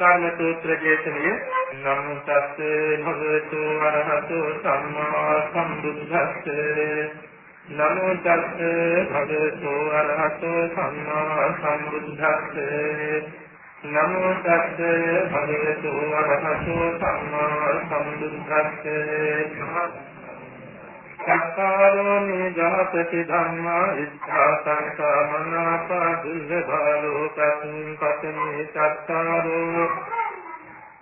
ප්‍රාප්තිකාර්ම සූත්‍ර දේශනය නමෝ තස්සේ භගවතු වරහතු සම්මා සම්බුද්දස්ස. නමෝ තස්සේ භගවතු වරහතු සම්මා සම්බුද්දස්ස. නමෝ තස්සේ භගවතු වරහතු සම්මා සම්බුද්දස්ස. සක්කාරෝ නිජාපති ධම්මා ඉච්ඡා සංකාමනාපා දුල්ලභාලෝ කස්මින් පතමේ සක්කාරෝ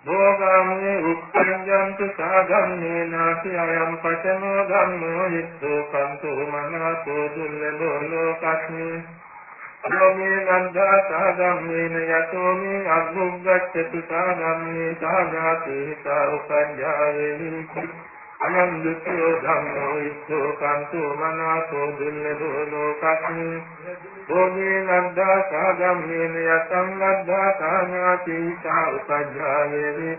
භෝගාමේ උක්ඛඤ්ඤන්තු සාධම්මේ නාති අයම් පතමෝ ධම්මෝ හිත්තෝ කන්තෝ මනාපෝ දුල්ලභෝ ලෝකස්මින් යෝමේ නන්දා සාධම්මේන යතෝ මේ අග්ගුග්ගච්ඡතු සාධම්මේ සාගාතේ සා උපඤ්ඤායේ අනන්දුතෝ ධම්මෝ ඉස්සෝ කන්තෝ මනාසෝ දුල්ලභෝ ලෝකස්මින් භෝගේ නද්දා සාගම්මේන යතං නද්දා කාමාති සා උපජ්ජායේ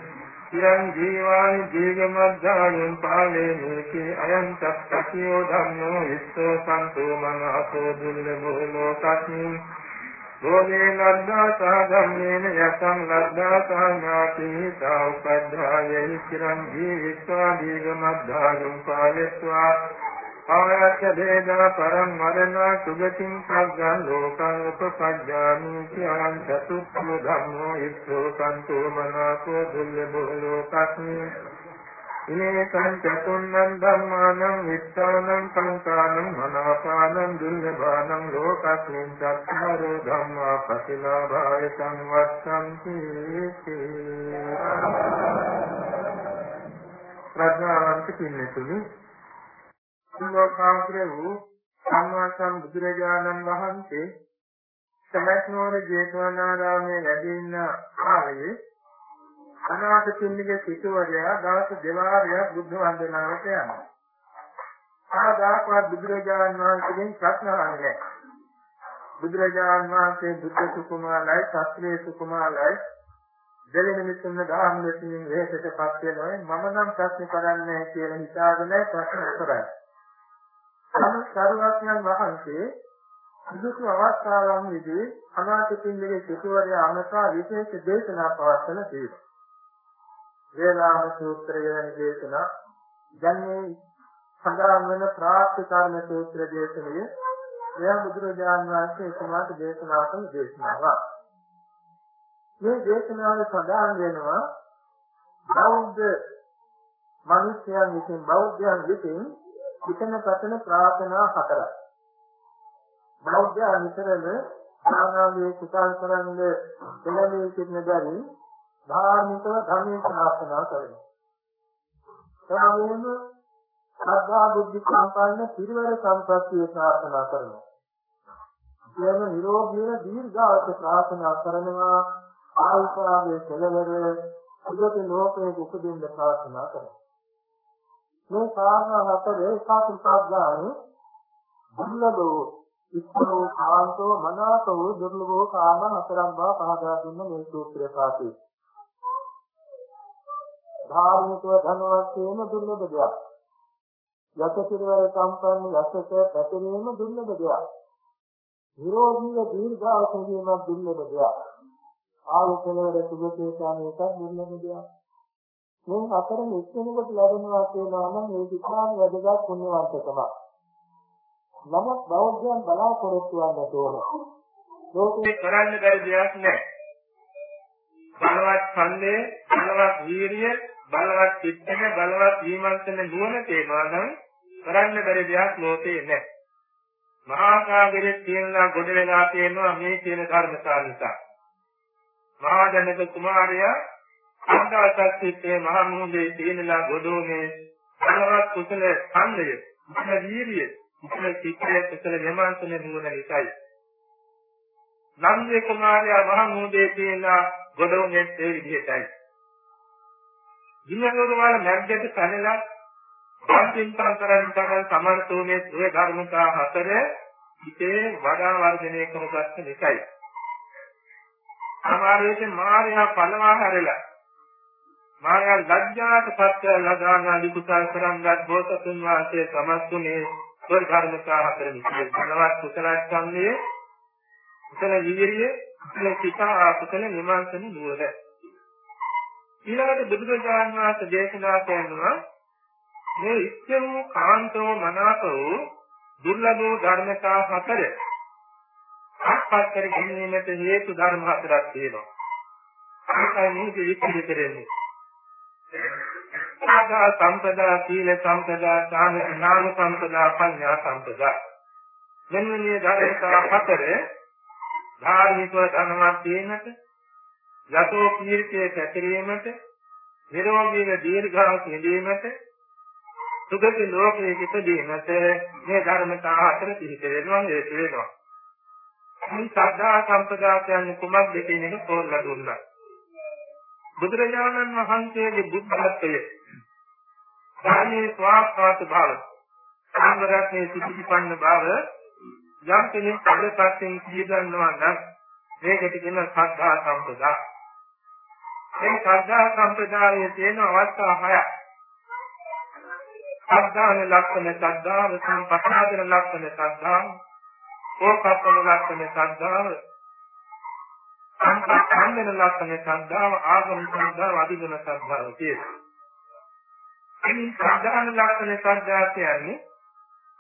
ඉරං ජීවානි දීගමද්ධායං පාලේ මේකේ අයං චක්ඛියෝ ධම්මෝ ඉස්සෝ කන්තෝ මනාසෝ දුල්ලභෝ ලෝකස්මින් භෝගේ ලද්දා සහ ධම්මේන යසං ලද්දා සහ ඥාති සා උපද්ධායෙහි චිරං ජීවිත්වා දීගමද්ධාගම් පාලෙත්වා ආයච්ච දේදා පරම් මරණා සුගතින් සග්ගං ලෝකං උපපජ්ජාමි චයං චතුක්ඛ ධම්මෝ ඉස්සෝ සන්තෝ මනාකෝ දුල්ලභෝ ලෝකස්මින් ඉනේ සංචතුන්නං ධම්මානං විත්තානං සංකානං මනාපානං දුර්ලභානං ලෝකස්මින් චත්තාරෝ ධම්මා පතිලාභාය සංවත්තන්ති ප්‍රඥාවන්ත පින්නතුනි ලෝකාන්තර වූ සම්මා සම්බුදුරජාණන් වහන්සේ සමස්නෝර ජේතවනාරාමයේ වැඩ ඉන්න කාලයේ අනාථ පින්නිගේ සිටුවරයා දවස් දෙවාරයක් බුද්ධ වන්දනාවට යනවා. ආදාපවත් බුදුරජාණන් වහන්සේගෙන් ප්‍රශ්න අහන්නේ බුදුරජාණන් වහන්සේ බුද්ධ සුකුමාලයි, ශාස්ත්‍රීය සුකුමාලයි දෙලෙන මිතුන්න දහම් දෙකින් වෙහෙසටපත් වෙනවා. මම නම් ප්‍රශ්න කරන්නේ කියලා හිතාගෙන ප්‍රශ්න කරා. සම සරුවඥන් වහන්සේ සුදුසු අවස්ථාවන් විදී අනාථ පින්නිගේ සිටුවරයා අමතා විශේෂ දේශනා පවත්වන තියෙනවා. වේලාම සූත්‍රය වැනි දේශනා දැන් මේ සඳහන් වෙන ප්‍රාර්ථකාරණ සූත්‍ර දේශනය එයා බුදුරජාණන් වහන්සේ එතුමාට දේශනා කළ දේශනාවක්. මේ දේශනාවේ සඳහන් වෙනවා බෞද්ධ මිනිසයන් විසින් බෞද්ධයන් විසින් හිතන පතන ප්‍රාර්ථනා හතරක්. බෞද්ධයන් විතරම ආනාවේ කුසල් කරන්නේ දෙලමේ සිටින දරින් ධාර්මිකව ධර්මයේ ශාසනා කරනවා. එවැගේම ශ්‍රද්ධා බුද්ධ සම්පන්න පිරිවර සම්ප්‍රත්‍ය ශාසනා කරනවා. කියන නිරෝගීව දීර්ඝාස ශාසනා කරනවා ආල්පාවේ කෙලවර සුගත ලෝකයේ උපදින්න ශාසනා කරනවා. මේ කාරණා හතරේ සාතුපාඥාන දුර්ලභෝ ඉස්සරෝ කාන්තෝ මනාතෝ දුර්ලභෝ කාම හතරක් බව පහදා දුන්න මේ සූත්‍රය පාඨය. ධාර්මිකව ධනවත් වීම දුර්ලභ දෙයක්. යසසිරවර සම්පන්න යසස පැතිරීම දුර්ලභ දෙයක්. නිරෝධීව දීර්ඝාස වීම දුර්ලභ දෙයක්. ආයතනවල සුභකේතාන එකක් දුර්ලභ දෙයක්. මේ හතර එක්කෙනෙකුට ලැබෙනවා කියනවා නම් මේ විකාර වැදගත් පුණ්‍යවන්තකමක්. නමුත් බෞද්ධයන් බලාපොරොත්තු වන්න ඕන. ලෝකේ කරන්න බැරි දෙයක් නැහැ. බලවත් ඡන්දය, බලවත් වීරිය, බලවත් චිත්තන බලවත් විමර්ශන නුවණ තේනවා නම් කරන්න බැරි දෙයක් ලෝකේ නැහැ. මහා සාගරයේ තියෙනවා ගොඩ වෙලා තියෙනවා මේ කියන කර්මතා නිසා. මහා ජනක කුමාරයා අන්දාසත් සිත්තේ මහා මුහුදේ තියෙනලා ගොඩෝනේ බලවත් කුසල ඡන්දය, කුසල වීරිය, කුසල චිත්තය, කුසල විමර්ශන නුවණ නිසායි. නන්දේ කුමාරයා මහා මුහුදේ තියෙනවා ගොඩෝනේ ඒ විදිහටයි. දිනවල වල මැද්දට පැනලා සම්පින්තම් කරන් තමයි සමර්ථෝනේ ඒ ධර්මතා හතර හිතේ වඩා වර්ධනය කරගත්ත නිසායි. සමහරවිට මාර්යා පනවා හැරලා මාර්යා ලැජ්ජාට පත්‍ය ලදානා විකුසල් කරන්ගත් බෝසතුන් වහන්සේ සමස්තුනේ ඒ ධර්මතා හතර නිසායි. ධනවත් කුසල ඡන්දයේ කුසල විවිරිය කුසල සිතා කුසල නිමාන්තන නුවර ඊළඟට බුදුරජාණන් වහන්සේ දේශනා කරනවා මේ ඉච්ඡ වූ කාන්තෝ මනාප වූ දුර්ලභ වූ ධර්මතා හතර අත්පත් කර ගැනීමට හේතු ධර්ම හතරක් තියෙනවා. ඒකයි මේ විස්තර කරන්නේ. ආදා සම්පදා සීල සම්පදා ඥාන ඥාන සම්පදා පඤ්ඤා සම්පදා මෙන්න මේ ධර්මතා හතර ධාර්මිකව ධනවත් වීමට යතෝ කීර්තිය පැතිරීමට නිරෝගීව දීර්ඝාස විඳීමට සුගති ලෝකයේ ඉපදීමට මේ ධර්මතා හතර පිහිට වෙනවා හේතු වෙනවා. මේ සද්ධා සම්පදා කියන්නේ කුමක්ද කියන එක තෝරලා දුන්නා. බුදුරජාණන් වහන්සේගේ බුද්ධත්වය ධර්මයේ ස්වාස්වාත භාව සංවරයේ සිටිපන්න භාව යම් කෙනෙක් අදපස්සෙන් කියනවා නම් මේකට කියන සද්ධා සම්පදා මේ ශ්‍රද්ධා සම්ප්‍රදායේ තියෙන අවස්ථා හයක්. ශ්‍රද්ධාන ලක්ෂණ ශ්‍රද්ධාව, සම්පස්සාදන ලක්ෂණ ශ්‍රද්ධාව, ඕකප්පන ලක්ෂණ ශ්‍රද්ධාව, සම්පස්සාදන ලක්ෂණ ශ්‍රද්ධාව, ආගම ශ්‍රද්ධාව, අධිගම ශ්‍රද්ධාව තියෙනවා. මේ ශ්‍රද්ධාන ලක්ෂණ ශ්‍රද්ධාව කියන්නේ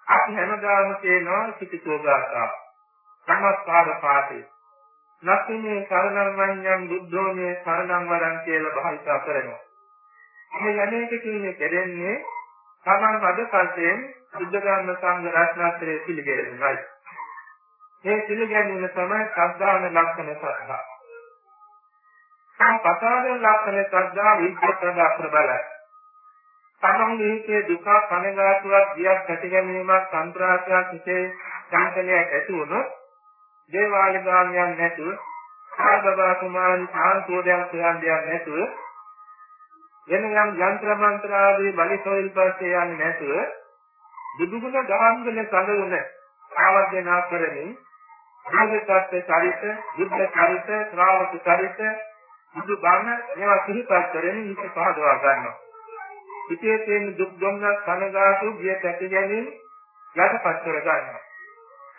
අපි හැමදාම කියනවා සිතිතෝගාසා. සමස්කාර පාඨය. නක්ඛිනේ සරණං වඤ්ඤං බුද්ධෝනේ සරණං වරං කියලා භාවිතා කරනවා. මේ යන්නේක කියන්නේ කෙරෙන්නේ තමන් අද කල්යෙන් බුද්ධ ධර්ම සංඝ රත්නත්‍රයේ පිළිගැනීමයි. මේ පිළිගැනීම තමයි ශ්‍රද්ධාවන ලක්ෂණ සත්‍යා. සම්පතාවේ ලක්ෂණ ශ්‍රද්ධා විද්‍යාත්මක ප්‍රබලයි. තමන් මේකේ දුක කනගාටුවක් ගියක් ඇති ගැනීමක් සන්ත්‍රාසයක් හිතේ චංචලයක් ඇති වුණොත් දේවාලි ගාමියන් නැතුව සාබබා කුමාරි සාන්තෝදයන් කියන්දියක් නැතුව වෙන යම් යන්ත්‍ර මන්ත්‍ර ආදී බලසොයිල් පස්සේ යන්නේ නැතුව බුදුගුණ දහම්ගල සඳුන ආවර්ජනා කරමින් බුද්ධත්ව චරිත, බුද්ධ චරිත, ශ්‍රාවක චරිත, බුදු බණ මේවා සිහිපත් කරමින් හිත පහදවා ගන්නවා. හිතේ තියෙන දුක් දුම්නස් කනගාටු ගිය තැති ගැනීම යටපත් කර ගන්නවා.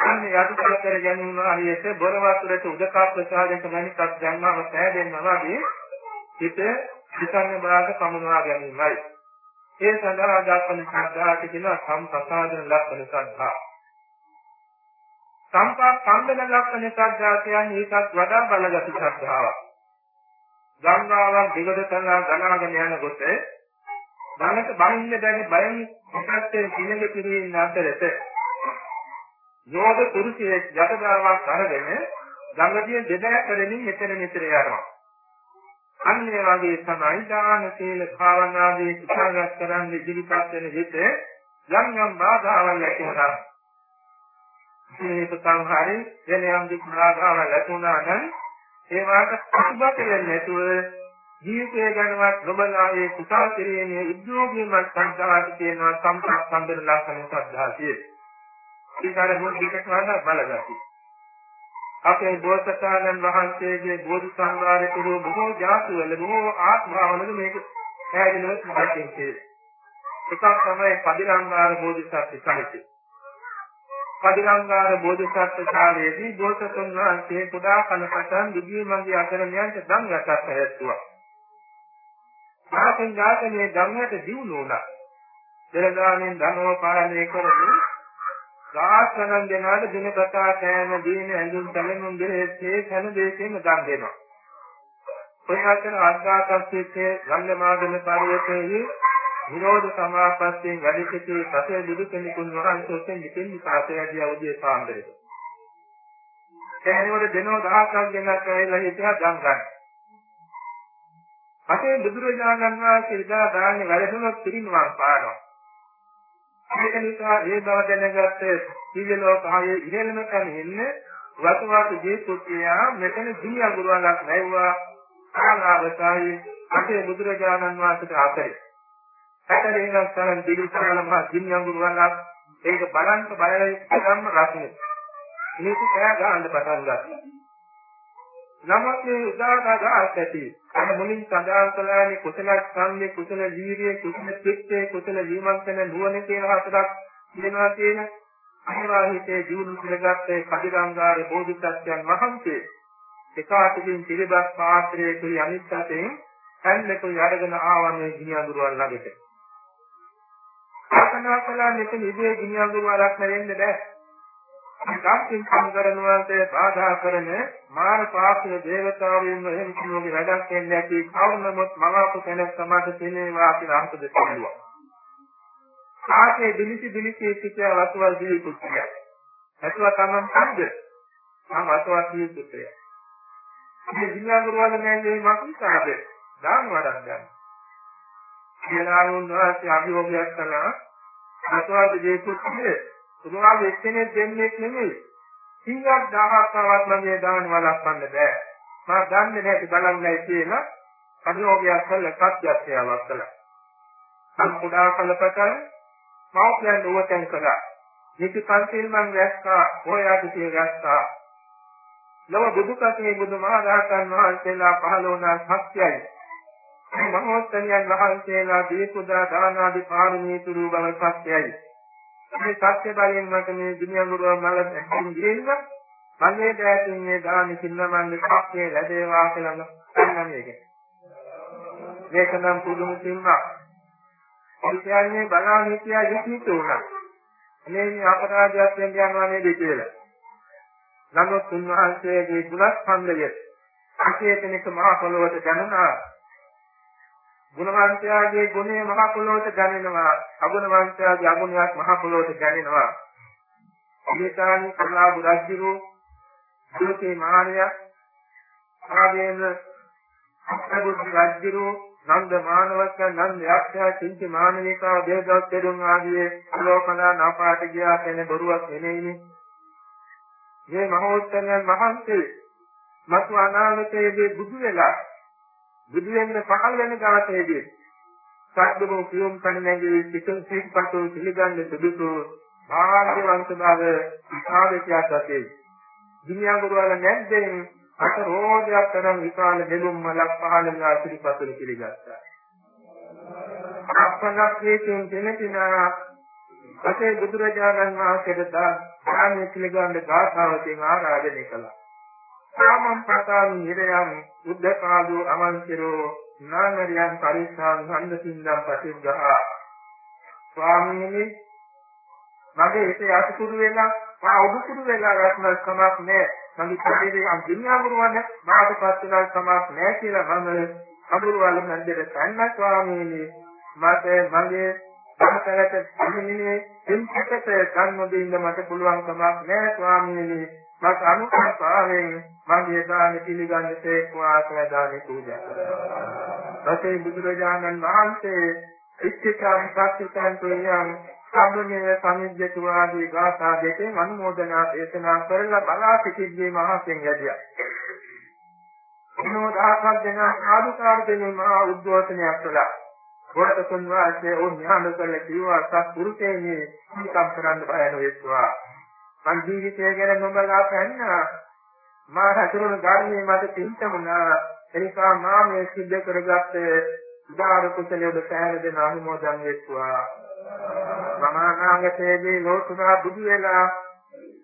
අන්න යටිපත් කර ගැනීම හරියට බොර වතුරට උදකක් ප්‍රසාදයක මණිකක් දැම්මම පෑදෙනවා වගේ හිත හිතන්න බාග පමුණවා ගැනීමයි. ඒ සඳහා දක්වන ශ්‍රද්ධාවට කියන සම්පසාදන ලක්ෂණ ශ්‍රද්ධා. සම්පා සම්බන ලක්ෂණ ශ්‍රද්ධා කියන්නේ ඒකත් වඩා බලගත් ශ්‍රද්ධාවක්. ගංගාවක් දිගට කරලා ගලාගෙන යනකොට බලක බහින්න බැරි බයෙන් එකත් පිළිග පිළිින් අතරට යෝග පුරුෂයෙක් යටදාවක් අරගෙන ගංගදිය දෙදයක් කරමින් මෙතන මෙතන යනවා. අන්න ඒ වගේ තමයි දාන සීල භාවනාදී උත්සාහයක් කරන් ජීවිතත් වෙන හිත යම් යම් බාධාවල් ඇති වෙනවා. මේ සංහාරි වෙන යම් දුක් බාධාවල් ඇති වුණා නම් ඒවාට ප්‍රතිබද්ධ වෙන්නේ නැතුව ජීවිතය ගැනවත් නොබලාවේ කුසල් කිරීමේ උද්‍යෝගීමත් සංසාරට තියෙනවා සම්පූර්ණ සම්බන්ධ ලක්ෂණ සද්ධාතියේ. ඊකාර මොහොතකට වඩා බලගති. අපේ බෝසතාණන් වහන්සේගේ බෝධි සංවාදයේ තුරු බොහෝ ජාතිවල බොහෝ ආත්මවල මේක පැහැදිලිව මතකයේ. එකක් තමයි පදිරංගාර බෝධිසත්ව සමිතිය. පදිරංගාර බෝධිසත්ව ශාලයේදී බෝසතුන් වහන්සේ කුඩා කලපතන් දිවි මන්දිය අතරමියන්ට ධම් යටත් පැවැත්තුවා. මාතෙන් ඥාතනේ ධම්මයට දියුණු වුණා. දරදානෙන් ධනෝපාලනය කරමින් සාස්ත්‍රණන් දෙනාට දිනපතා කෑම දීන ඇඳුම් තැලෙනුම් දෙහෙත්තේ හැම දෙයකින්ම දන් දෙනවා. ඔය අතර අද්දාතස්සිතේ ගංගමාගම පරිවර්තයේ විරෝධ සමාපත්තෙන් වැඩි සිටි පසේ බුදු කෙනෙකුන් වහන්සේ මෙතෙන් පාතේ ඇදී අවදියේ පාන්දරේ. එහෙනවල දෙනෝ දහසක් දෙනක් ඇවිල්ලා හිටියා දන් ගන්න. පසේ බුදුරජාණන් වහන්සේ ඉදා දාන්නේ වැඩසුණක් පිරිනුවම් පානවා. ඒක නිසා ඒ බව දැනගත්ත දිව්‍ය ලෝකයේ ඉහළම තැන ඉන්නේ වතුවාට ජීතුතියා මෙතන දී අඟුරුවක් නැවුවා ආලාවසයි අපේ බුදුරජාණන් වහන්සේට ආතරේ. හැටරේනක් තරම් දිවිසාල මහ දී අඟුරුවක් ඒක බලන්න බලයි ගම්ම රසනේ. මේක කෑ ගන්න පටන් ගත්තා. නමුත් මේ උදාගාගාත් ඇති. අර මුලින් සඳහන් කළානේ කුසල ඡන්දේ කුසල වීරිය කුසල චිත්තේ කුසල විමර්ශන නුවණ කියන හතරක් කියනවා කියන අහිවාහිතේ ජීවුන කරගත්තේ කදිරංගාරේ බෝධිසත්වයන් වහන්සේ එකාටකින් පිළිබස් පාත්‍රයේ කුයි අනිත් අතෙන් ඇන්දකුයි අරගෙන ආවා මේ ගිනි අඟුරුවල් ළඟට. කල්පනා කළා මෙතන ඉබේ ගිනි අඟුරුවලක් නැරෙන්න බෑ. සාක්ෂින් සම්කරනවාට බාධා කරන මාන පාක්ෂික දේවතාවුන් එහෙම කිනුවගේ වැඩක් වෙන්නේ නැති කවුරුනොත් මවාපු කෙනෙක් සමාජ තේනවා කියලා අර්ථ දෙන්නවා. ආසේ දිලිසි දිලිසි සිටිය වතුවල් දී කුච්චිය. ඇතුව තමන් කන්ද මම වතුවල් දී කුච්චිය. මේ දිනාගුරුවල නැන්නේ මක්නිසාද? දාන වඩක් ගන්න. කියලා වුණාසේ අභියෝගයක් කළා. වතුවල් දී කුච්චිය සුමාගේ එක්කෙනෙක් දෙන්නේ නෙමෙයි. සිංහක් දහහක් තවත් මගේ දාන වලක්වන්න බෑ. මම දන්නේ නැති බලන්නයි කියලා අභියෝගයක් කළ සත්‍යත්වයක් කළා. සම්පූර්ණ කළපතර මෞඛ්‍යයන් උවතෙන් කළා. නිති පන්සිල් මං රැස්කා, හොයාදී රැස්කා. නව බුදු කසේ බුදු මහරහතන් වහන්සේලා පහළ වුණා සත්‍යයි. මහෝත්තමයන් වහන්සේලා දීපුදා දාන ආදී පාරමී තුරු බව සත්‍යයි. මේ සත්‍ය බලයෙන් මට මේ දුනියඟුරුව මල දැක්කින් ගිරින්න මගේ දැකින් මේ දාන සින්නමන්නේ සත්‍ය ලැබේවා කියලා ගන්න මේක. මේක නම් පුදුම සින්නක්. ඒ කියන්නේ බලාගෙන හිටියා යකිත උනා. මේ මේ අපරාධයක් වෙන්න යනවා නේද කියලා. නමුත් උන්වහන්සේගේ ගුණස්කන්ධය අකේතනික මහ පොළොවට දැනුණා ගුණවන්තයාගේ ගුණය මහ පොළොවට දැනෙනවා. අගුණවන්තයාගේ අගුණයක් මහ පොළොවට දැනෙනවා. අමිතානි කලා බුරජ්ජිරු දුකේ මානය ආදීන අත්බුද්ධ රජ්ජිරු නන්ද මානවක නන්ද යක්ෂයා චින්ති මානවිකා දේවදත් දෙරුන් ආදී ලෝකනා නාපාට ගියා කියන බොරුවක් නෙමෙයිනේ. මේ මහෝත්තමයන් වහන්සේ මතු අනාගතයේදී බුදු වෙලා බුදු වෙන්න පහළ වෙන ගාතේදී සත්‍යමෝ කියොම් කණ්ණගේ සිතුම් සිත්පත්තු පිළිගන්න සුදුසු භාග්‍යවන්ත බව සාධකයක් ඇතේ. දුනියාගුරුවල නැද්දෙන් අත රෝධයක් තරම් විශාල දෙලුම් මලක් පහළ වෙන අසිරිපතුල පිළිගත්තා. අපනක් හේතුන් දෙනකිනා අතේ බුදුරජාණන් වහන්සේට දාන පිළිගන්න ගාථාවකින් ආරාධනය කළා. සාමම් පතාන් නිරයන් බුද්ධ කාලෝ අමන්තිරෝ නානරියන් පරිස්සාන් හන්දසින්දම් පටිග්ගහ. ස්වාමීනි මගේ හිතේ අසුකුරු වෙලා මා උඩුකුරු වෙලා රත්න කමක් නෑ. මගේ ශරීරයේ අංගිනියමුරුවන මාතපත් වෙලා කමක් නෑ කියලා මම අමුරුවල මන්දිරේ තන්න ස්වාමීනි මට මගේ සමතරට ඉන්නේ සින්පතට කන්නොදින්න මට පුළුවන් කමක් නෑ ස්වාමීනි. මට අනුකම්පාවෙන් මගේ දාන පිළිගන්නට වාසය දාන පූජා කරනවා. රසේ බුදුරජාණන් වහන්සේ ඉච්ඡිතං සක්තිතං තුයං සම්මුතිය සමිජ්ජතු ආදී ගාථා දෙකෙන් අනුමෝදනා දේශනා කරලා බලා සිටින්නේ මහසෙන් යදියා. මොනෝ දහසක් දෙන සාදුකාර දෙනේ මහා උද්ඝෝෂණයක් කළා. වරතතුන් වාසේ ඕ ඥාන කළ කිව්වා සත්පුරුෂයනි සීකම් කරන්න බය නොවෙත්වා. මං ජීවිතය ගැන නොබලා පැන්නා. මා හසුරුවන ධර්මයේ මට තින්තමුණා එනිසා මා මේ සිද්ධ කරගත් උදාර කුසලයේ ඔබ සෑහෙන දෙන අනුමෝදන් වෙත්වා. මම අනාගතයේදී ලෝතුරා බුදු වෙලා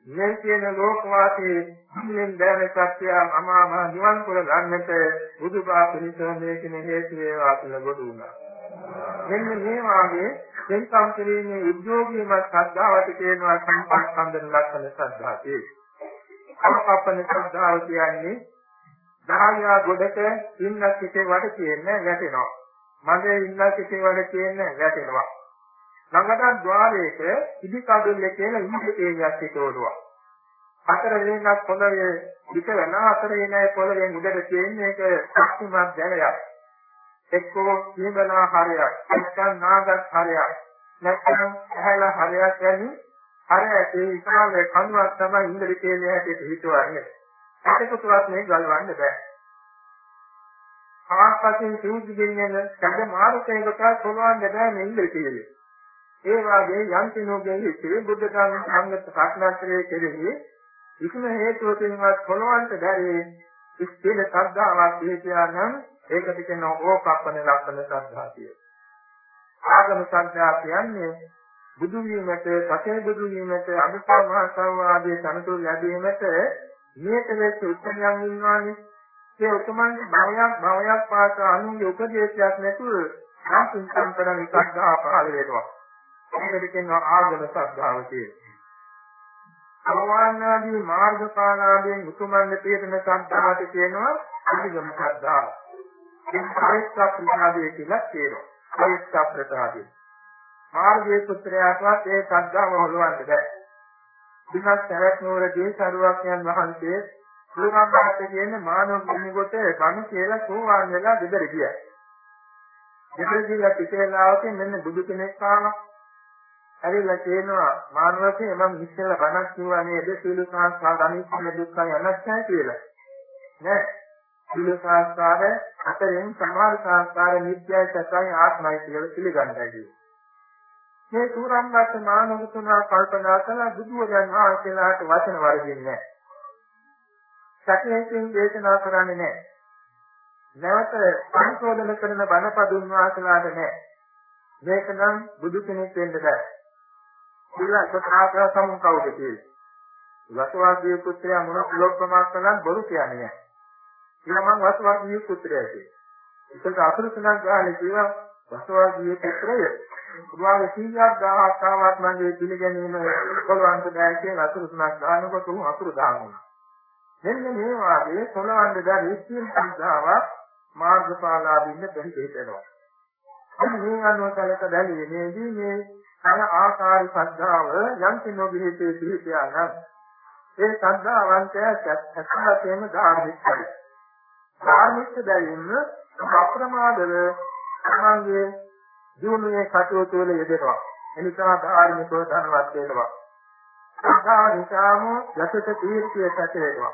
මේ කියන ලෝකවාසී මුලින් දැන සත්‍ය අමාම නිවන් පුර ගන්නට බුදුබා පිළිසොන්නේ කියන හේතු වේවා කියලා ගොඩ වුණා. මෙන්න මේ වාගේ දෙන්කම් කිරීමේ උද්‍යෝගීම ශ්‍රද්ධාවට කියනවා සම්පස්සන්දන ලක්ෂණ ශ්‍රද්ධාවේ. අමකප්පන ශ්‍රද්ධාව කියන්නේ දහයා ගොඩක ඉන්න සිටේ වඩ කියන්නේ වැටෙනවා. මගේ ඉන්න සිටේ වඩ කියන්නේ වැටෙනවා. ළඟට ద్వාරයක ඉදි කඩුල්ල කියන ඉන්දිකේයක් සිටවනවා. අතර වෙනක් පොළවේ පිට වෙන අතර වෙන පොළවේ මුදට තියෙන එක ශක්තිමත් දැලයක්. එක්කෝ සීමලා හරයක් නැත්නම් නාගස් හරයක් නැත්නම් ඇහැලා හරයක් යන්නේ අර ඒ ඉස්ලාමයේ කනුවක් තමයි ඉන්ද්‍ර තේලයේ හැටියට හිතුවන්නේ. ඒකකටවත් මේ ගලවන්න බෑ. ආස්පසින් සූදි දෙන්නේ කඩ මාරුකයකට සොලවන්න බෑ මේ ඉන්ද්‍ර තේලයේ ඒ වාගේ යම් කෙනෙකුගේ හිතේ බුද්ධ ධර්ම සංගත සාක්ෂාත්තරයේ කෙරෙහි කිසිම හේතුවකින්වත් සොලවන්න බැරි ඉස්තිල ශ්‍රද්ධාවක් හේතුයනම් ඒකට කියනවා ඕකප්පන ලක්ෂණ ශ්‍රද්ධා කියලා. ආගම ශ්‍රද්ධා කියන්නේ බුදු වීමට, පසේ බුදු වීමට, අභිසමහා සංවාදයේ සමතුල ලැබීමට නියත වෙච්ච උත්තරයන් ඉන්නවානේ. ඒ උතුමන්ගේ භවයක් භවයක් පාස අනුන්ගේ උපදේශයක් නැතුව සම්පූර්ණ කරන ශ්‍රද්ධාව පහළ වෙනවා. ඒකට කියනවා ආගම ශ්‍රද්ධාව කියලා. අවවානාදී මාර්ගඵලාදී උතුමන්ගේ තියෙන ශ්‍රද්ධාවට කියනවා අධිගම ශ්‍රද්ධාව. ඒක පරිත්‍යාග ප්‍රසාදයේ කියලා කියනවා. පරිත්‍යාග ප්‍රසාදයේ. මාර්ගයේ පුත්‍රයාටවත් ඒ ශ්‍රද්ධාව හොලවන්න බෑ. දිනක් සරත් නුවරදී සරුවක් යන වහන්සේ සූරාම්බාට කියන මානව භූමිකොට බණ කියලා සෝවාන් වෙලා දෙදර ගියා. දෙදර ගිහලා පිටේලාවකින් මෙන්න බුදු කෙනෙක් ආවා. ඇවිල්ලා කියනවා මානවකේ මම ඉස්සෙල්ලා බණක් කිව්වා නේද සීල සංස්කාර අනිත්‍ය දුක්ඛ අනත්තයි කියලා. නෑ. සීල සංස්කාර අතරින් සමාන සංස්කාර නිත්‍යයි සත්‍යයි ආත්මයි කියලා පිළිගන්නයි. මේ සූරාම්බාට මානව තුනා කල්පනා කළා බුදුරජාණන් වහන්සේලාට වචන වර්ධින්නේ නෑ. සැකයෙන් දේශනා කරන්නේ නැහැ. නැවත සංශෝධන කරන බණපදුන් වාසනාට නැහැ. මේක නම් බුදු කෙනෙක් වෙන්න බෑ. ඊළඟ කොටාක සමුන් කවුද කියන්නේ? වසවාදී පුත්‍රයා මොන කුලොප්පමක් කළත් බොරු කියන්නේ නැහැ. ඊළඟ මම වසවාදී පුත්‍රයා කියන්නේ. ඒකට අසුරු තුනක් ගානේ කියවා වසවාදී පුත්‍රය පුරාවේ 100ක් ගාහක් ආවත් මගේ පිළිගැනීම කොළවන්ත බෑ කියන අසුරු තුනක් ගානකොට උන් අසුරු දානවා. මෙන්න මේ වාගේ සොලවන්න බැරි සියලු සංස්ථාවක් මාර්ගඵලාදීන්න බැරි හේතනවා. අපි මේ අනුව කලක බැලීමේදී මේ අන ආකාරي ශ්‍රද්ධාව යම් කිනෝගෙහිතේ පිහිටියා නම් ඒ ශ්‍රද්ධාවන්තය සත්‍යයෙන් ධාර්මිකයි. ධාර්මික බැවින්ම අප්‍රමාදව තමන්ගේ ජීවනයේ කටයුතු වල යෙදෙනවා. එනිසා ධාර්මිකව ධනවත් වෙනවා. ශ්‍රද්ධාව නිසාම යසත කීර්තිය සැට වෙනවා.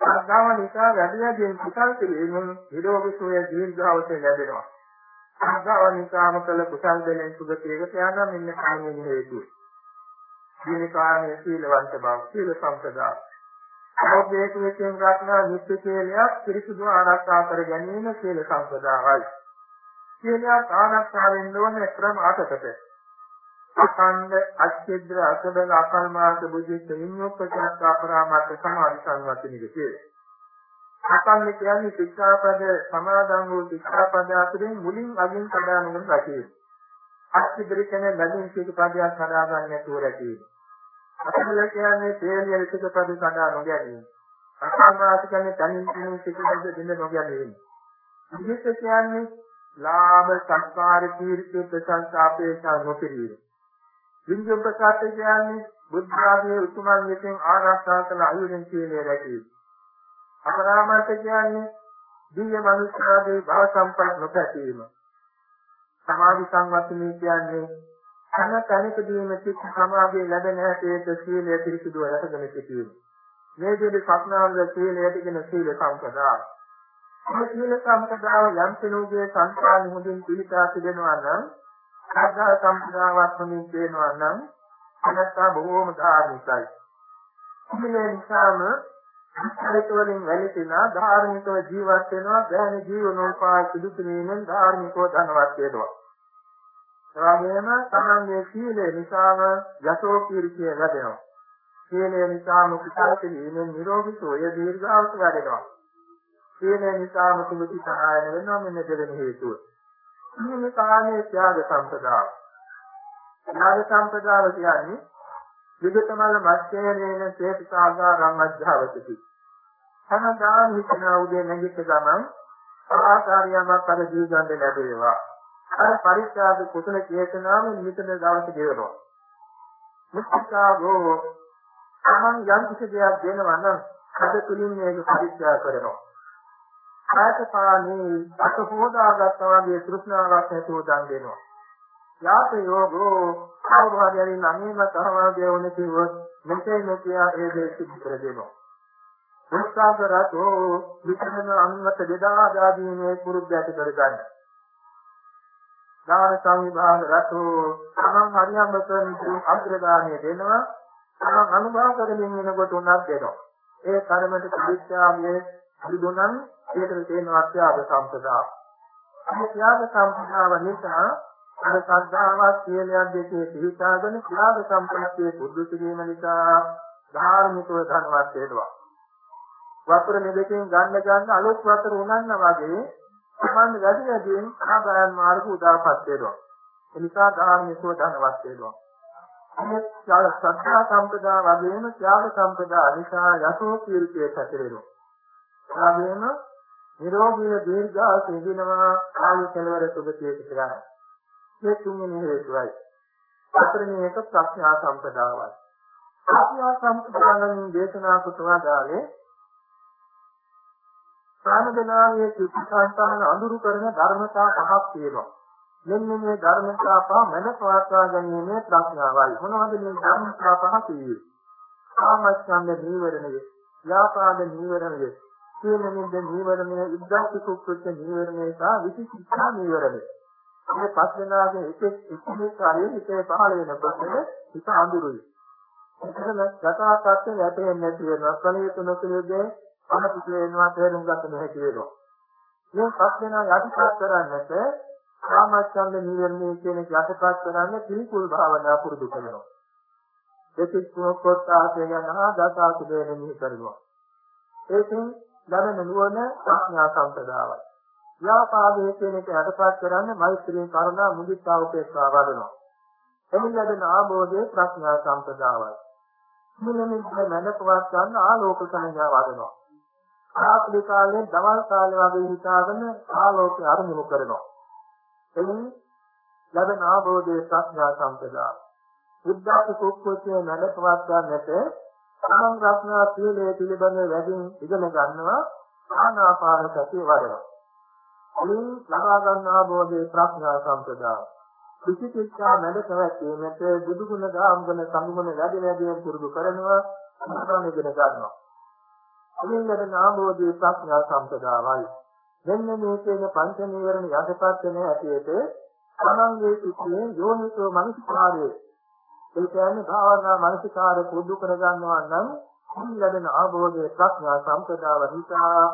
ශ්‍රද්ධාව නිසා වැඩි වැඩියෙන් කුසල් කිරීමෙන් නිරෝගී සුවය දීර්ඝායස ලැබෙනවා. ශ්‍රද්ධාව නිසාම කළ කුසල් දෙලෙන් සුගතියකට යනවා මෙන්න කාමයේ හේතුව. දීනිකායේ සීලවන්ත බව සීල සම්පදා. අවබෝධයේ කියන රත්නා නිත්‍ය සීලයක් පිරිසුදු ආරක්ෂා කර ගැනීම සීල සම්පදායයි. සීලයක් ආරක්ෂා වෙන්න ඕන ක්‍රම අටකට. අඛණ්ඩ අච්චිද්‍ර අසබල අකල්මාස බුද්ධිත විඤ්ඤෝපචාර අපරාමත සමාධි සංවත්නික කියලා. අඛණ්ඩ කියන්නේ ශික්ෂාපද සමාදන් වූ ශික්ෂාපද අතරින් මුලින් අගින් සදානගෙන රැකේ. අච්චිද්‍ර කියන්නේ බැඳින් සිට පදයක් සදා ගන්න නැතුව රැකේ. අසබල කියන්නේ තේලිය විසික පද සදා නොගැනීම. අකල්මාස කියන්නේ තනින් තනින් සිට පද දෙන්න නොගැනීම. විශේෂ කියන්නේ ලාභ සංස්කාර කීර්ති ප්‍රශංසා අපේක්ෂා නොකිරීම. විඤ්ඤාණ ප්‍රකාශ කියන්නේ බුද්ධ ආදී උතුමන් විසින් ආරක්ෂා කළ අයුරින් කියන්නේ රැකීම. අපරාමත කියන්නේ දිව්‍ය මනුෂ්‍යයාගේ භව සම්පත් නොපැතීම. සමාධි සංවත්නී කියන්නේ තන තනිකදීම සිත් සමාධිය ලැබෙන හැටියට සීලය පිරිසිදුව රැකගෙන සිටීම. මේ විදිහට සක්නාවල සීලයට කියන සීල සම්පදාය. මේ සීල සම්පදාය යම් කෙනෙකුගේ සංස්කාර හොඳින් පිළිපදා තිබෙනවා නම් ශ්‍රද්ධා සම්පදාවක් වලින් කියනවා නම් අනත්තා බොහෝම ධාර්මිකයි. මේ නිසාම අරිත වලින් වැළකීලා ධාර්මිකව ජීවත් වෙනවා දැන ජීවනෝපාය සිදු කිරීමෙන් ධාර්මිකව ධනවත් වෙනවා. එවැගේම තමන්ගේ සීලය නිසාම යසෝ කීර්තිය ලැබෙනවා. සීලය නිසාම කුසල කිරීමෙන් නිරෝගී සෝය දීර්ඝායුෂ වැඩෙනවා. සීලය නිසාම කුමිති සහායන වෙනවා මෙන්න දෙවෙනි හේතුව. මේ කාමයේ ත්‍යාග සම්පදාය. ත්‍යාග සම්පදාය කියන්නේ විගතමල මස්කේනේන සේතසාගාරං අධ්‍යාවතති. හැමදාම හිතන උදේ නැගිට ගමන් ආකාරයමක් අර ජීවිතේ ලැබේවා. අර පරිත්‍යාග කුසල චේතනාවෙන් නිතර දවස ගෙවනවා. මුක්තිකාගෝ තමන් යම් කිසි දෙයක් දෙනවා නම් අද තුලින් මේක පරිත්‍යාග කරනවා. ආයතපානේ අත හොදාගත්තා වගේ තෘෂ්ණාවක් ඇතුව දන් දෙනවා. යාත යෝගෝ කවුරුහරියන් අනේම තරවාදී වුණ කිව්වොත් මෙතේ නොකියා ඒ දේ සිද්ධ කර දෙනවා. උත්සාහරතෝ විතරන අනුමත දෙදා ආදීනේ පුරුද්ද ඇති කර ගන්න. දාන සංවිභාග රතෝ තමන් හරියම්බ කරන අග්‍රදානිය දෙනවා. තමන් අනුභව කරමින් ඉනකොට උනක් දෙනවා. ඒ කර්මයට පිළිච්ඡාමියේ පිළිගොනන් ඒකට තියෙනවා ත්‍යාග සම්පදාය. මේ ත්‍යාග සම්පදාය නිසා අර සද්ධාවත් සීලයක් දෙකේ පිළිතාගෙන ත්‍යාග සම්ප්‍රත්‍යයේ පුරුදු කිරීම නිසා ධාර්මිකව ධනවත් වෙනවා. වතුර මෙදකින් ගන්න ගන්න අලුත් වතුර උනන්න වගේ සම්බන්ධ වැඩි වැඩියෙන් ආදායම් මාර්ග උදාපත් වෙනවා. ඒ නිසා ධාර්මිකව ධනවත් වෙනවා. මේ ශ්‍රද්ධා සම්පදා වගේම ත්‍යාග සම්පදා නිසා යසෝ කීර්තිය පැතිරෙනවා. එවාගෙම නිරෝගී දීර්ඝාස ඉදිනවා ආයු කෙලවර සුභතියට කියලා. මේ තුන්වෙනි හේතුවයි. හතරවෙනි එක ප්‍රඥා සම්පදායයි. ප්‍රඥා සම්පදායෙන් දේශනා කොට වදාලේ සාමදනාවේ චිත්තසංතාන අඳුරු කරන ධර්මතා පහක් තියෙනවා. මෙන්න මේ ධර්මතා පහ මන පවත්වා ගැනීමේ ප්‍රඥාවයි. මොනවද මේ ධර්මතා පහ කියන්නේ? කාමච්ඡන්ද නීවරණය, ව්‍යාපාද නීවරණය, සීල නින්ද නීවරණය, ඉද්ධාති කුක්කුච්ච නීවරණය සහ විචිකිච්ඡා නීවරණය. මේ පස් දෙනාගේ එක එකේ කාර්යයේ හිතේ පහළ වෙනකොට හිත අඳුරුයි. එතන ගතා තත්ත්වය යටෙන්නේ නැති වෙනවා. ප්‍රණීත නොකලියදී අමතික වෙනවා තේරුම් ගන්න නොහැකි වෙනවා. මේ පස් දෙනා යටිපත් කරන්නට කාමච්ඡන්ද නිවර්ණය කියන යටිපත් කරන්න පිළිකුල් භාවනා පුරුදු කරනවා. දෙතිස් කුණොත් ආසය යනවා දසාසු දෙනෙහි කරනවා. ඒකෙන් ලබන නුවණ ප්‍රඥා සම්පදායයි. ව්‍යාපාදයේ කියන එක යටපත් කරන්න මෛත්‍රී කරුණා මුදිතා උපේක්ෂා වඩනවා. එමින් ලැබෙන ආභෝධයේ ප්‍රඥා සම්පදායයි. මුලින්ම මනපවත් ගන්න ආලෝක සංඥා වඩනවා. රාත්‍රී කාලේ දවල් කාලේ වගේ හිතාගෙන ආලෝකය අරමුණු කරනවා. එයින් ලැබෙන ආභෝධයේ ප්‍රඥා සම්පදාය. බුද්ධාත් කුක්කුචේ නැලපවත් ගන්නට තමන් රත්නා සීලයේ පිළිබඳ වැඩිම ඉගෙන ගන්නවා ආනාපාන සතිය වඩනවා. එයින් ලබා ගන්න ආභෝධයේ ප්‍රඥා සම්පදාය. විචිකිච්ඡා මැද පැවැත්වීමට බුදු ගුණ දාම්ගුණ සංගුණ වැඩි වැඩියෙන් පුරුදු කරනවා අනුගමනය ඉගෙන ගන්නවා. එළින්දර නාමෝදී ප්‍රඥා සම්පදායයි. මෙන්න මේ කියන පංච නීවරණ යටපත් වෙන ඇටියට තමන්ගේ සිිතේ යෝනිසෝ මනසිකාරයේ ඒ කියන්නේ භාවනා මනසිකාරය පුරුදු කර ගන්නවා නම් ලැබෙන ආභෝධයේ ප්‍රඥා සම්පදාය හිතා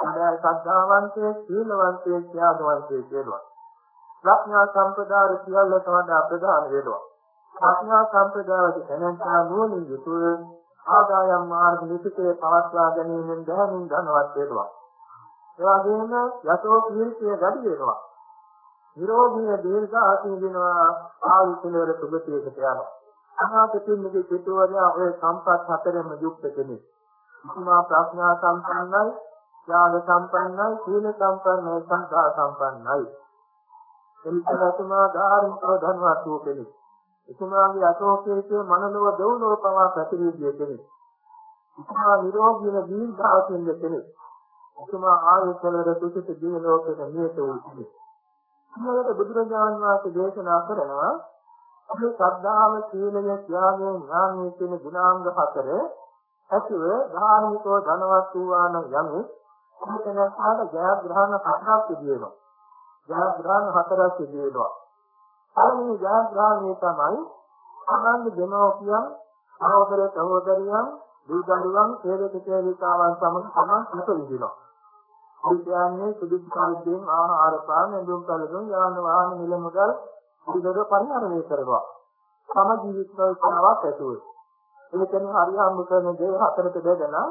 අදයි සද්ධාවන්තයේ සීලවන්තයේ ත්‍යාගවන්තයේ කියනවා. ප්‍රඥා සම්පදාය සියල්ලට වඩා ප්‍රධාන වෙනවා. ප්‍රඥා සම්පදායට දැනන්තා නුවණින් යුතුව ආදායම් මාර්ග නිසිතේ පවත්වා ගැනීමෙන් දැනුම් ධනවත් වෙනවා. ඒ වගේම යසෝ කීර්තිය වැඩි වෙනවා. නිරෝගී දීර්ඝ ආසී වෙනවා ආයු කෙලවර සුගතියකට යනවා. අනාථපින්නගේ පිටුවරයා ඔය සම්පත් හතරෙම යුක්ත කෙනෙක්. ඉතිමා ප්‍රඥා සම්පන්නයි, ඥාන සම්පන්නයි, සීල සම්පන්නයි, සංඝා සම්පන්නයි. එනිසා ධාර්මික ධනවත් වූ කෙනෙක්. එතුමාගේ අශෝකයේ මනලව දෙව්ලොව පවා පැතිරී කෙනෙක්. එතුමා නිරෝගීව දීර්ඝාසෙන් කෙනෙක්. එතුමා ආයතවල සුසිත දින ලෝකෙට නියත වූ කෙනෙක්. ඊළඟට බුදුරජාණන් වහන්සේ දේශනා කරනවා අපේ ශ්‍රද්ධාව, සීලය, ත්‍යාගය, ඥානය කියන ගුණාංග හතර ඇතිව ධාර්මිකව ධනවත් වූවා නම් යමු එතනට ජයග්‍රහණ හතරක් සිදුවෙනවා. ජයග්‍රහණ හතරක් සිදුවෙනවා. පළවෙනි ජයග්‍රහණය තමයි සමාන්‍ය දෙමව්පියන්, සහෝදර සහෝදරියන්, දූ දරුවන්, සේවක සේවිකාවන් සමග සමන් සුඛ විඳිනවා. විද්‍යාන්නේ සුදුසු කාර්යයෙන් ආහාර පාන ඇඳුම් කලදුන් යාන වාහන මිල මුදල් විදද පරිහරණය කරනවා. සම ජීවිත ප්‍රවෘත්තියක් ඇතුළේ. ඒ කියන්නේ හරිය හම්බ කරන දේ හතරට බෙදලා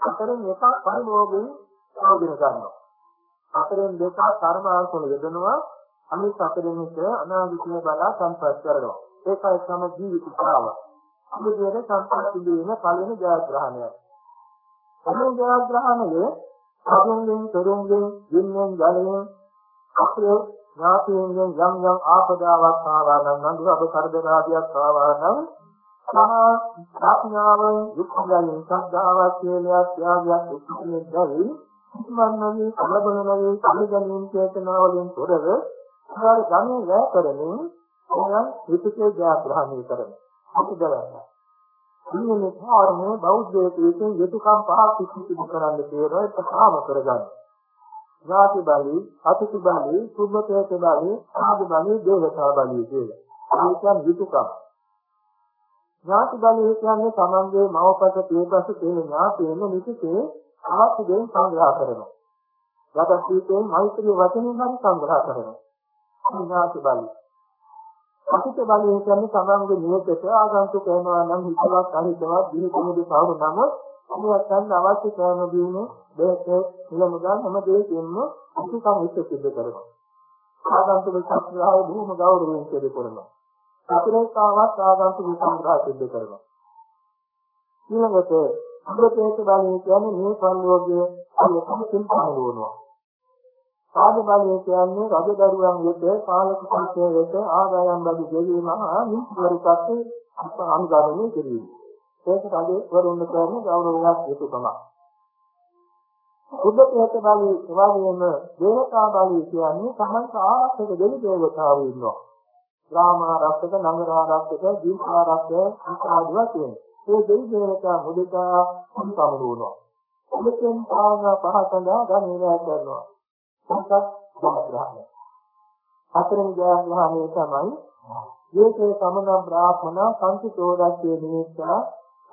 හතරෙන් එකක් පරිභෝගයෙන් ප්‍රයෝජන ගන්නවා. හතරෙන් දෙකක් කර්මාන්තවල යෙදෙනවා අනිත් අතරින් එක අනාගතය බලා සංපත් කරනවා. ඒකයි තම ජීවිත කාව. අමුදේට සංපත් පිළිවෙන පළවෙනි ජයග්‍රහණය. මේ ජයග්‍රහණය අදුන්ගෙන් තරුන්ගෙන් දින්නෙන් ජලයෙන් අපේ ඥාතියෙන් යම් යම් ආපදාවක් ආවා නම් නඳු අප කරදරාදියක් ආවා නම් මහා ප්‍රඥාවෙන් යුක්තයෙන් සද්ධාවක් කියලා ත්‍යාගයක් උත්සන්නේ දැවි මන්නගේ කලබලනගේ කලගැනීම් චේතනාවලින් තොරව අර ගමේ වැය කරමින් එයන් හිතේ ජයග්‍රහණය කරන. අපි දරනවා. ඉන්නේ කාරණේ බෞද්ධයේ තියෙන යුතුයකම් පහක් පිළිසිදු කරන්න තියෙනවා ඒක සාම කරගන්න. ඥාති බලි, අතිති බලි, සුභතේත බලි, ආදි බලි, දේවතා බලි කියලා. ඒ කියන්නේ යුතුයකම්. ඥාති බලි කියන්නේ තමන්ගේ මවපස පියපස තියෙන ඥාතීන් නිසිතේ අවශ්‍ය දේ සංග්‍රහ කරනවා. යටත් මෛත්‍රී වචනෙන් හරි සංග්‍රහ කරනවා. විනාශ බලය. අසිත බලය කියන්නේ තමන්ගේ නියතට ආගන්තුක වෙනවා නම් හිතවත් අහිතවත් දිහිතුමුදු කවුරු නම් අනුවත් ගන්න අවශ්‍ය කරන දිනු දෙක නිලමුදන් හැම දෙයකින්ම අසුකම් විශ්ව සිද්ධ කරනවා. ආගන්තුක ශාස්ත්‍රාව බොහොම ගෞරවයෙන් සිදු කරනවා. අතිරේකාවත් ආගන්තුක සංග්‍රහ සිද්ධ කරනවා. ඊළඟට අභිපේත බලය කියන්නේ මේ සංයෝගයේ අලුතෙන් සින්පාලුවනවා. සාධ බලය කියන්නේ රජදරුවන් වෙත පාලක පක්ෂයේ වෙත ආදායම් බදු දෙවීම හා නිස්වරිකත් අනුගමනය කිරීම. ඒක රජේ වරුන් කරන ගෞරවයක් යුතුයකමක්. බුද්ධත්වයට බලය එවාගෙම දේවතා බලය කියන්නේ සමන්ත ආරක්ෂක දෙවි දේවතාවෝ ඉන්නවා. ග්‍රාම ආරක්ෂක, නගර ආරක්ෂක, දීප ආරක්ෂක ආදී වශයෙන්. ඒ දෙවි දේවතා මුදිතා සම්පූර්ණ මෙතෙන් පාන පහතඳා ගණනය කරනවා. සංකප්ප සම්ප්‍රාණය. හතරෙනි ජයග්‍රහණය තමයි යේසේ සමන බ්‍රාහ්මණ සංසිතෝදස්සේ නිමිත්තා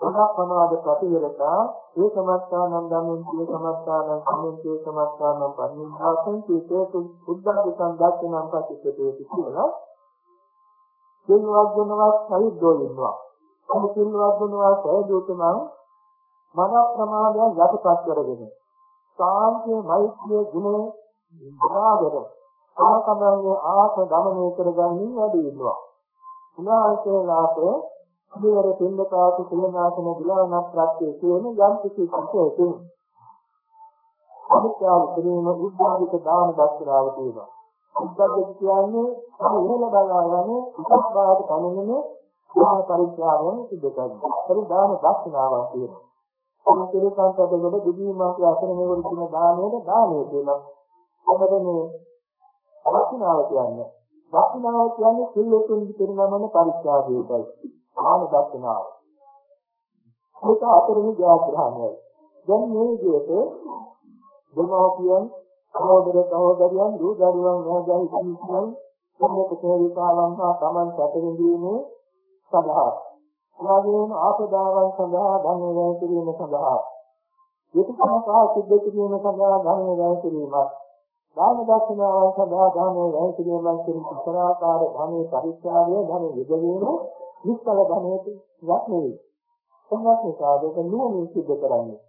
සදාපමාද ප්‍රතිවිරතා ඒකමත්තානං ධම්මං ඒකමත්තානං සම්මේ ඒකමත්තානං පරිණාසං චේතේතු උද්දච්චං දක්ෂණං ප්‍රතිපදේති කියලා සිල්වත් වෙනවත් සහිද්දෝ ඉන්නවා. අමු සිල්වත් වෙනවා සහිද්දෝත නම් මන ප්‍රමාදය යටපත් කරගෙන සාන්තිය මෛත්‍රිය ගුණය විරාගර ආකමංගේ ආස දමනය කරගන්නින් වැඩි ඉන්නවා. උන්වහන්සේලාට ඉවර පින්දපාත සියනාසන දිලාන ප්‍රත්‍ය කියන යම් කිසි කිසියකින් අනිත්‍යව කිරීම උද්භාවික දාන දක්ෂතාව තියෙනවා. උද්දච්ච කියන්නේ අර ඉහළ බලා යන උසස් භාවයට පණින දාන පරිත්‍යාගයෙන් සිදු කරනවා. ඒ දාන දක්ෂතාවක් තියෙනවා. මේ කෙලෙසන්තදවල දුදීමාගේ අතර මේවල කියන දානයට දානය කියනවා. මොකද මේ දක්ෂතාව කියන්නේ දක්ෂතාව කියන්නේ සිල්ලෙතුන් පිරිනමන පරිත්‍යාගයයි. ආන දක්ෂනාව. මේක අතරින් ජයග්‍රහණයයි. දැන් මේ විදිහට දෙමෝපියන් සහෝදර සහෝදරියන් දූ දරුවන් නැගයි කිසියන් මොකද තේරිකාවන් හා Taman සැපෙඳීමේ සඳහා එවාගේම ආපදාවන් සඳහා ධන වැය කිරීම සඳහා යුතුයකම සිද්ධ කිරීම සඳහා ධන වැය කිරීමත් දාන දක්ෂනාවන් සඳහා ධන වැය කිරීමත් කියන කුසලාකාර ධනෙ පරිත්‍යාගය ධන විදවීම නිස්සල ධනෙට යක් නෙවෙයි. එන්නත් නිසා ඒක නුවණින් සිද්ධ කරන්නේ.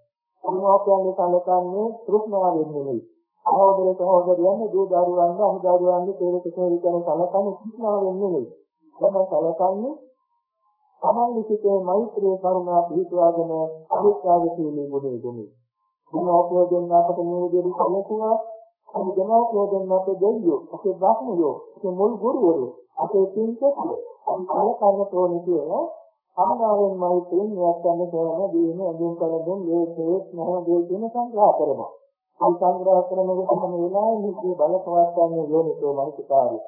අනුවාපයන්ගේ කලකන්නේ තෘෂ්ණාවෙන් නෙවෙයි. සහෝදර සහෝදරියන් දූ දරුවන්ව අහු දරුවන්ව තේරෙක තේරිකන කලකන්නේ තෘෂ්ණාවෙන් නෙවෙයි. එතන කලකන්නේ සමාලිතේ මෛත්‍රී කරුණා පිහිටුවාගෙන අවිස්වාදශීලී ගුණය දුමි. අනුවාපය දෙන්න අපට මේ විදිහට කලකුණා අපි ජනෝපය දෙන්න අපේ දෙවියෝ අපේ බ්‍රහ්මයෝ අපේ මුල් ගුරුවරු අපේ පින්කෙතියෝ අපි කලකන්න තෝරන්නේ කියලා සමනාවෙන් මෛත්‍රියෙන් මෙයන්ට කරන දීන අඳුන් කරදුන් මේ මොහොන දේ කියන සංග්‍රහ කරනවා. මේ සංග්‍රහ කරනකොට තමයි වෙලාවෙ මේ බලපවත්න්නේ යෝනිසෝ මනසිකාරය.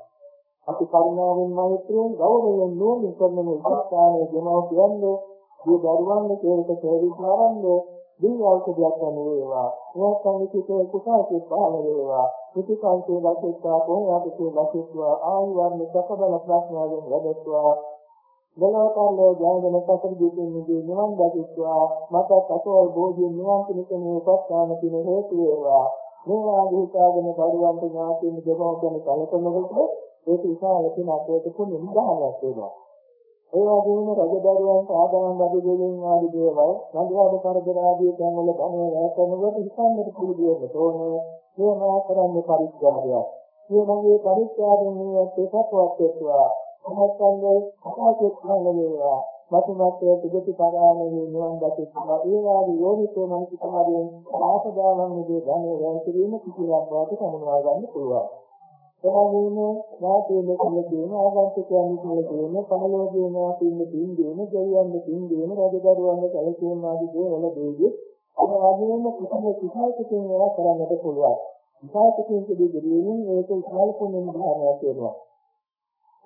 අපි කරුණාවෙන් මෛත්‍රියෙන් ගෞරවයෙන් නුවණින් කරන මේ උපස්ථානයේ දෙමව කියන්නේ මේ දරුවන්ගේ කේරක සේවිකාරන්නේ දිනවල්කදයක් නෙවෙයිවා. එයා සංවිතිකේ කුසාසේ පහළ වේවා. පිටිකාන්තේ ලක්ෂිතා කොහොමද ලක්ෂිතා ආයු වර්ණ සකබල ප්‍රඥාවෙන් වැඩස්වා දලවකල්ලෝ ජයගෙන සතර දුකින් මිදී නිවන් දකිත්වා මට අසෝල් බෝධිය නිවන් පිණිසනේ උපස්ථාන පින හේතු වේවා මේ වාගේ හිතාගෙන කරුවන්ට ඥාතින් දෙවෝගෙන කලකනකොට ඒක විශාල පිනක් පුණ්‍ය නිදානයක් වෙනවා ඒ වගේම රජදරුවන්ට ආදායම් බදු දෙමින් ආදී දේවල් සංඝයාට කරදර ආදී තැන්වල ධනෙ වැටෙනකොට හිතන්නට පුළුවන් තෝරන මේවා කරන්නේ පරිත්‍යාගයක්. මේ වගේ පරිත්‍යාගයෙන් මේ ඒකත්වත් එක්වා මොහොතන්නේ අපාසෙත් නලවේවා මතුමත්යේ පිටි පරාණේ නිවන් දකිත්වා ඒ වාගේ යෝනිසෝ මනසිකාරයෙන් ආසදාවන් විදේ ධනෙ වැය කිරීම කිසිවක් වාට සමුනවා ගන්න පුළුවන්. එවැගේම වාතේන කල කියන ආගන්තුකයන් කියන කියන පහළෝගේ නාතින්න තින් දෙන දෙවියන් තින් දෙන රජදරුවන් කලකීම් ආදී දේවල් දෙවි අර වගේම කිසිම කිසිමකින් ඒවා කරන්නට පුළුවන්. විපාකකින් දෙවියන් ඒක විශාල පුණ්‍ය නිධානයක් වෙනවා.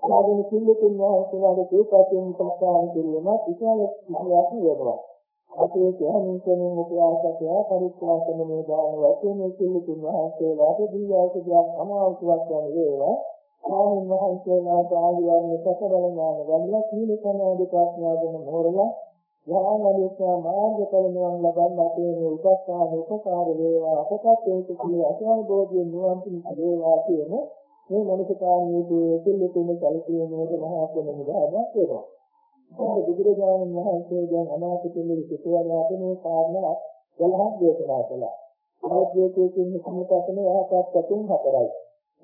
ආගෙන සිල්ලුතුන් වහන්සේලාගේ තේපතින් උපස්ථාන කිරීම විශාල කිසියක් වෙනවා. අපේ කියන්නේ කෙනෙක් උපයාසකය පරිත්‍යාසන මේ දාන වශයෙන් සිල්ලුතුන් වහන්සේලාට දීයාසකයක් අමාවුවක් යන වේවා. ආමින් වහන්සේලාට ආදියන් සසබල ඥාන ගන්නවා සීල සමාධි ප්‍රඥාගෙන මොරලා ඥානලිකා මාර්ගඵල නිවන් ලබන්න අපේ මේ උපස්ථාන උපකාර වේවා අපට ඒක කිය අසල් බෝධිය නිවන් පිණිස වේවා කියන මේ මනසකාරී සිල්ලුතුන් සැලකීමේ මහා කුණ නිදානයක් වෙනවා. මොකද බුදුරජාණන් වහන්සේ දැන් අනාථ පිළිවෙල සිටුවරයාට මේ කාරණා 12ක් දේශනා කළා. ආද්‍යකයෙන් සම්පතන යහපත් තුන් හතරයි.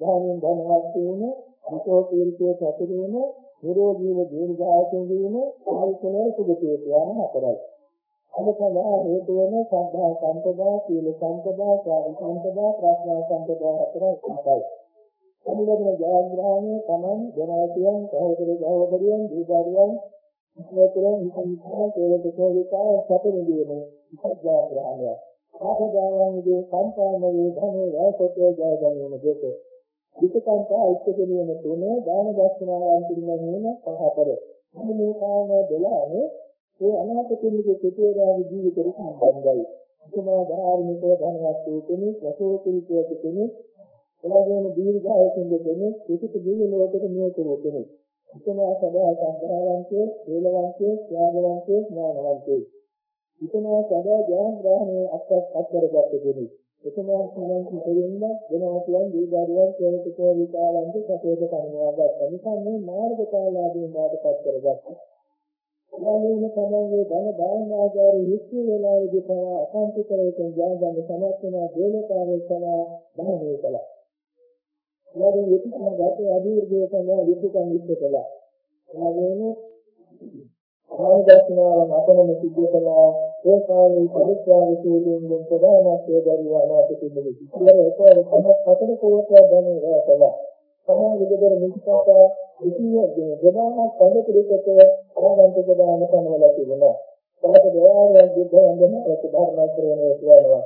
ධර්මයෙන් ධනවත් වීම, විසෝ තීර්ථයේ පැතිරීම, නිරෝධීව දීර්ඝායතන වීම, ආයතනයේ සුගතිය කියන හතරයි. අමතලා හේතු වෙන සද්ධා සම්පදා, සීල සම්පදා, ත්‍යාග සම්පදා, ප්‍රඥා සම්පදා හතරයි තමයි. අනිවාර්යම ජයග්‍රහණය තමන් දෙමාපියන්, සහෝදර සහෝදරියන්, දීගාරියන් මෙතන හිතන්නේ කේවලකෝ විකාර සැපෙන්නේ ජයග්‍රහණය. ආපදාවන්ගේ සංපාදනයේ ධනේ වැසොතේ ජය ගැනීම දෙක. විකල්පා ඉච්ඡකලියන තුනේ දාන දක්ෂිනාවන් පිළිගැනීම පහතර. මේ කාරණා 12 ඒ අනාථ කෙනෙකුගේ සිටේදාගේ ජීවිතයට සම්බන්ධයි. එතුමා ධාර්මිකව ධනවත් වූ කෙනෙක්, රසෝ පිළිපෙත කෙනෙක්, එළගෙන දීර්ඝායසින් කෙනෙක්, කිසිත ජීවනයකට නියත වූ කෙනෙක්. එතුමා සදා සංග්‍රහවන්තේ, සීලවන්තේ, ත්‍යාගවන්තේ, ඥානවන්තේ. එතුමා සදා ජයග්‍රහණය අත්පත් අත්කරගත් කෙනෙක්. එතුමා සමන් සිටින්න වෙනවතුන් දීර්ඝායුවන් කෙනෙකුට විකාලන්ත සතේද කරනවා ගත්තා. නිසා මේ මාර්ගඵලලාභයෙන් වාදපත් කරගත්තා. එළවෙන තමන්ගේ ධන දානාචාරය හිස්තු වෙලාවේදී පවා අසන්තිකරයෙන් ජයගන්න සමත් වෙන දේලකාරය සමා බහනේ කළා. එළවෙන විපස්සනා ගත අධීර්ඝය සමා විසුකම් ඉස්ස කළා. එළවෙන ආයතනාවන් අපනම සිද්ධ කළා ඒ කාලේ පරිත්‍යාග සීලයෙන් ප්‍රධානත්වය දරුවා නාට තිබෙනවා. ඉතින් ඒක තමයි හතර කෝට්ටයක් දැනෙන රැකලා. සමාජ විදතර මිනිස්සුන්ට ඉතියේ දෙදාහක් පද පිළිකත ආගන්තුක දාන පනවලා තිබුණා. සමත දෙවාරයන් බුද්ධ වන්දන ප්‍රතිධර්මාශ්‍රවණය කියනවා.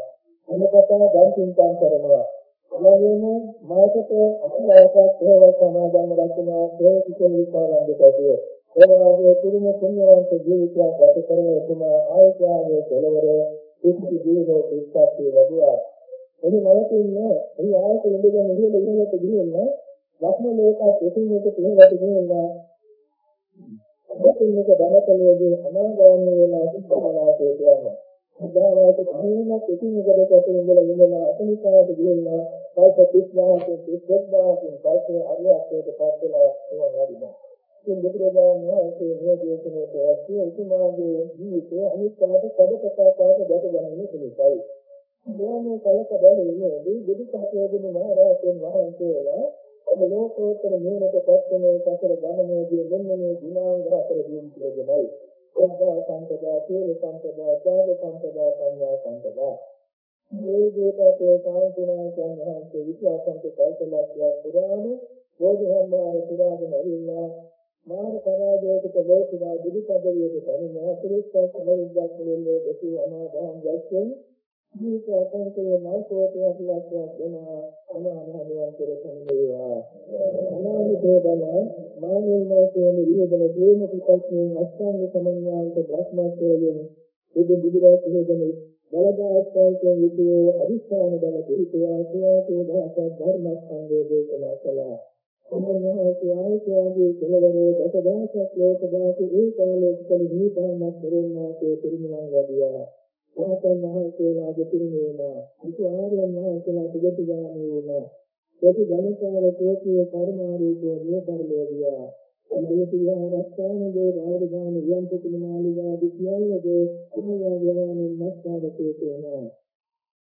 එනකොට දැන් චින්තන කරනවා. එළවෙන මාසක අසලයක හේව සමාදන් රැකෙනවා ඒ කිසිම විකාරයක් නැතුව. ඒ වගේ කුරුම පුණ්‍යවන්ත ජීවිතයක් ගත කරන එතුමා ආයතනයේ කෙලවර කිසි ජීවිතයක් උත්සාහය ලැබුවා. එනි නවතින්නේ ඒ ආයතන ඉඳගෙන ඉහළ ඉහළට ගිහින් ලක්ම ලෝකات එකින් එක පිළිවෙලට ගෙනවා. එකින් එක ධනතලයේදී අනාගාමී වෙලා සිද්ධාවාසයේ කියනවා. සිද්ධාවාසයේ කහිනක් එකින් එකට ඇතුළේ ඉඳලා ඉඳලා අතනිකාට ගිහිල්ලා කල්ප 30ක් 30ක් පස්සේ අරියස්සයට පත් වෙලා ඒවා වැඩිනවා. ඉතින් බුදුරජාණන් වහන්සේ මේ දේශනාවට ඇස්සේ උතුමාගේ ජීවිතය අනිත්‍යවට කඩකතාවට දැක ගැනීම පිණිසයි. මේ කලක බැලුවේදී බුදු සසුනේ මහරහතන් වහන්සේලා ඔබ ලෝකෝත්තර නිවනට පත්වන සතර ගමනේදී මෙන්න මේ ගුණාංග හතර දිනු කියලායි. සම්පදා සම්පදා සීල සම්පදා ත්‍යාග සම්පදා සංඥා සම්පදා. මේ දේපතේ සාන්තිනායකයන් වහන්සේ විද්‍යාසන්ත කල්පලක්ෂය පුරාම බෝධිසම්භාර පුරාගෙන ඇවිල්ලා මාන පරාජයකට ලෝකනා බුදු පදවියට පැමිණ අතිරික්ත සමරුද්දක් වලින් දෙසි අනාදාම් දැක්වෙන මේක අතන්තේ නවකෝටයක් ලක්ෂයක් වෙනවා අනාමහනුවන් කර සම්දේවා අනාමිතේ බල මානෙල් මාසයේ නිරෝධන දේම පිටස්මින් අස්ථාංග සමන්වායක බ්‍රහ්මත්වයෙන් බුදු බුදුරජාණන් වහන්සේ බලදාස්වාදයෙන් යුතුව අදිස්ථාන බල පිළිතුරා සුවාතෝ භාෂා ධර්මස්කන්ධය දේශනා කළා සම්මානවාදී ආයතනයේ කෙලවරේ දසදහසක් ලෝක දාතු ඒකාලෝකකලි නිපානක් කරන්නාසේ පිරිනිවන් වැඩියා රහතන් වහන්සේලා දෙතුන් වෙනවා. ඒක ආර්යයන් වහන්සේලා දෙතු ගාමී වෙනවා. ප්‍රති ධනකාර කෝටිය පරමාරූපෝ නියතරලෝදියා. මේ සියහරස්ථාන දේ රාජධානි වියන්ත කුමාලිගාදී සියල්ලද කුමයා ගමනින් මස්කාරකේ වෙනවා.